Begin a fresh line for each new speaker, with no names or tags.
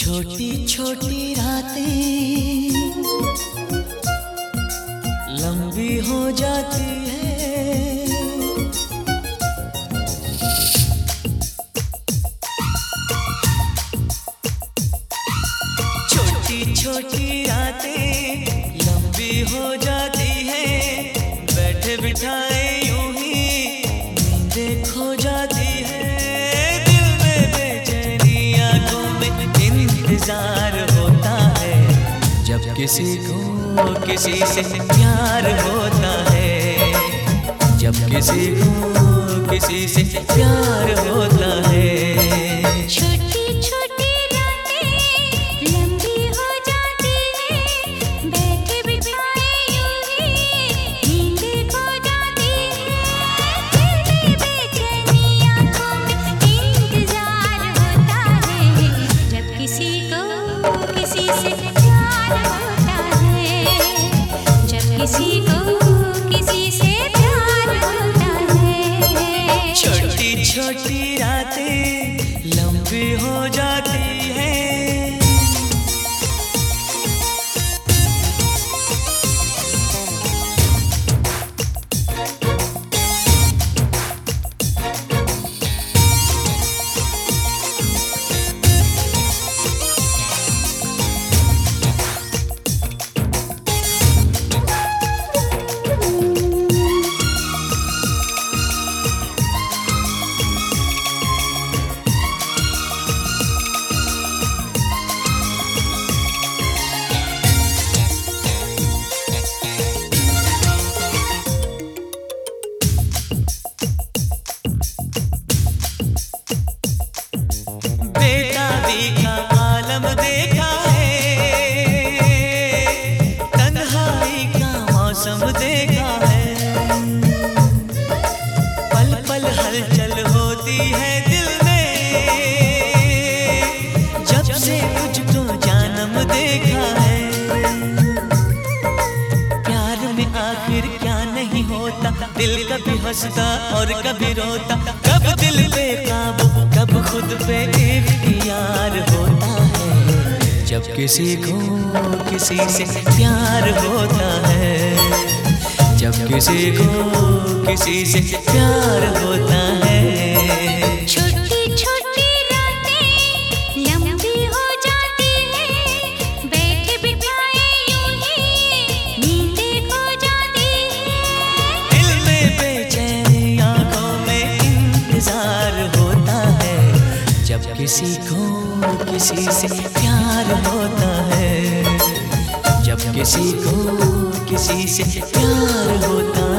छोटी छोटी रातें लंबी हो जाती है। छोटी छोटी रातें लंबी हो जाती किसी को, किसी से प्यार होता है। जब किसी को, किसी से प्यार होता है
रातें
देखा, आलम देखा है। तन्हाई का मौसम देखा है। पल पल हलचल होती है दिल में। जब से तुझको जानम देखा है। प्यार में आखिर क्या नहीं होता? दिल कभी हंसता और कभी रोता। किसी को किसी से प्यार होता है। जब किसी को किसी से प्यार होता है जब किसी को किसी से प्यार होता है। जब किसी को किसी से प्यार होता